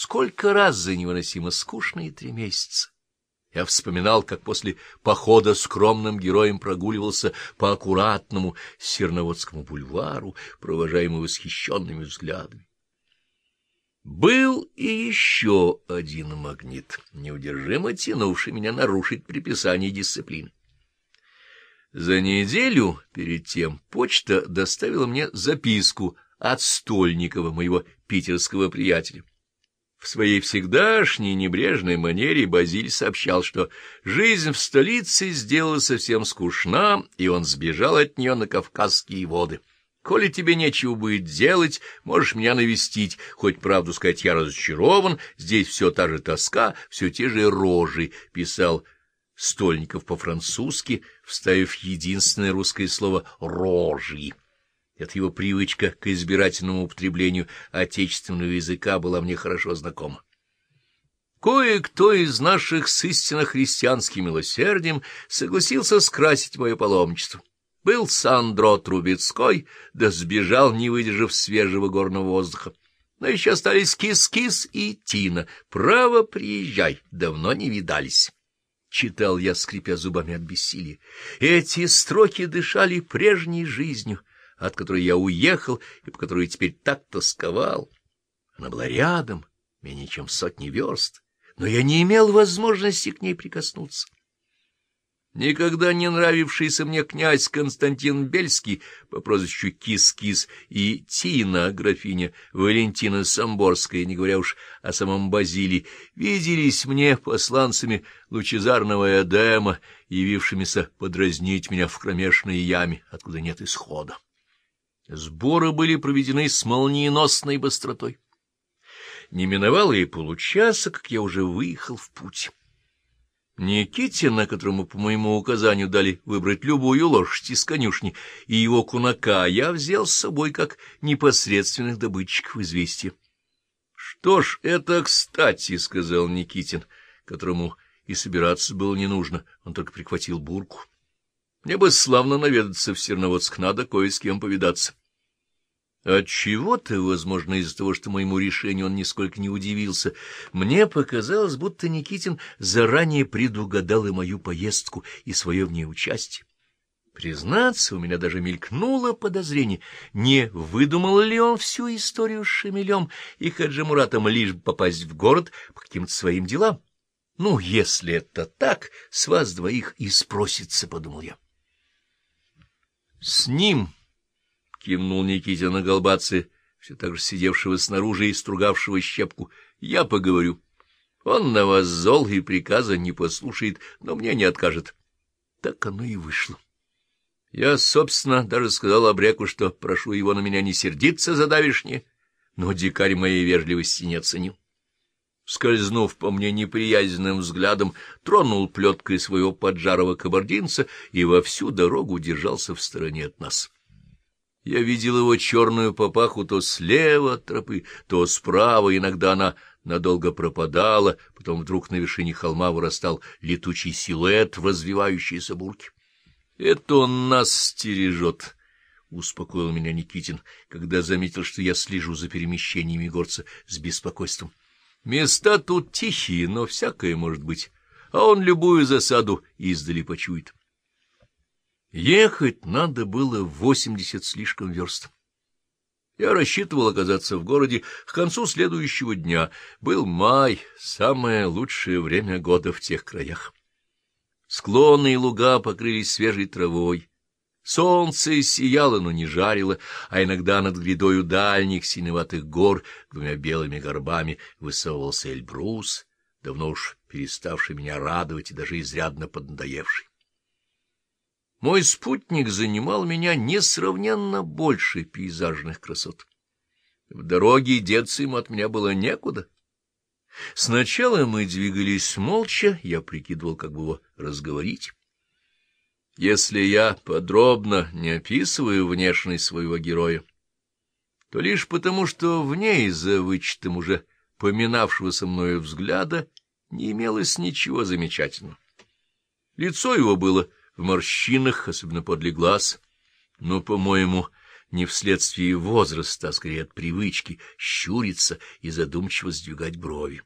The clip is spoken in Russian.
Сколько раз за невыносимо скучные три месяца. Я вспоминал, как после похода скромным героем прогуливался по аккуратному Серноводскому бульвару, провожаемый восхищенными взглядами. Был и еще один магнит, неудержимо тянувший меня нарушить приписание дисциплины. За неделю перед тем почта доставила мне записку от Стольникова, моего питерского приятеля. В своей всегдашней небрежной манере Базиль сообщал, что жизнь в столице сделала совсем скучна, и он сбежал от нее на Кавказские воды. «Коли тебе нечего будет делать, можешь меня навестить. Хоть правду сказать, я разочарован, здесь все та же тоска, все те же рожи», — писал Стольников по-французски, вставив единственное русское слово «рожи». Эта его привычка к избирательному употреблению отечественного языка была мне хорошо знакома. Кое-кто из наших с истинно христианским милосердием согласился скрасить мое паломничество. Был Сандро Трубецкой, да сбежал, не выдержав свежего горного воздуха. Но еще остались Кис-Кис и Тина. Право, приезжай, давно не видались. Читал я, скрипя зубами от бессилия. Эти строки дышали прежней жизнью, от которой я уехал и по которой теперь так тосковал. Она была рядом, менее чем сотни верст, но я не имел возможности к ней прикоснуться. Никогда не нравившийся мне князь Константин Бельский по прозвищу Кис-Кис и Тина, графиня Валентина Самборская, не говоря уж о самом Базилии, виделись мне посланцами лучезарного Эдема, явившимися подразнить меня в кромешной яме, откуда нет исхода. Сборы были проведены с молниеносной быстротой. Не миновало и получаса, как я уже выехал в путь. Никитина, которому по моему указанию дали выбрать любую лошадь из конюшни, и его кунака я взял с собой как непосредственных добытчиков известия. — Что ж, это кстати, — сказал Никитин, которому и собираться было не нужно, он только прихватил бурку. Мне бы славно наведаться в Серноводск, надо кое с кем повидаться. Отчего-то, возможно, из-за того, что моему решению он нисколько не удивился, мне показалось, будто Никитин заранее предугадал и мою поездку, и свое в ней участие. Признаться, у меня даже мелькнуло подозрение, не выдумал ли он всю историю с Шамилем и Хаджимуратом лишь попасть в город по каким-то своим делам. Ну, если это так, с вас двоих и спросится, — подумал я. С ним — кивнул Никитя на голбаце, все так же сидевшего снаружи и стругавшего щепку. — Я поговорю. Он на вас зол и приказа не послушает, но мне не откажет. Так оно и вышло. Я, собственно, даже сказал Обреку, что прошу его на меня не сердиться за давишнее, но дикарь моей вежливости не оценил. Скользнув по мне неприязненным взглядом, тронул плеткой своего поджарого кабардинца и во всю дорогу держался в стороне от нас. Я видел его черную папаху то слева от тропы, то справа, иногда она надолго пропадала, потом вдруг на вершине холма вырастал летучий силуэт в бурке. — Это он нас стережет, — успокоил меня Никитин, когда заметил, что я слежу за перемещениями горца с беспокойством. — Места тут тихие, но всякое может быть, а он любую засаду издали почует. Ехать надо было восемьдесят слишком верст. Я рассчитывал оказаться в городе к концу следующего дня. Был май, самое лучшее время года в тех краях. Склоны и луга покрылись свежей травой. Солнце сияло, но не жарило, а иногда над грядою дальних синеватых гор двумя белыми горбами высовывался Эльбрус, давно уж переставший меня радовать и даже изрядно поднадоевший. Мой спутник занимал меня несравненно больше пейзажных красот. В дороге деться ему от меня было некуда. Сначала мы двигались молча, я прикидывал, как бы его разговорить. Если я подробно не описываю внешность своего героя, то лишь потому, что в ней, за вычетом уже поминавшегося мною взгляда, не имелось ничего замечательного. Лицо его было в морщинах, особенно подле глаз, но, по-моему, не вследствие возраста, а скорее от привычки щуриться и задумчиво сдвигать брови.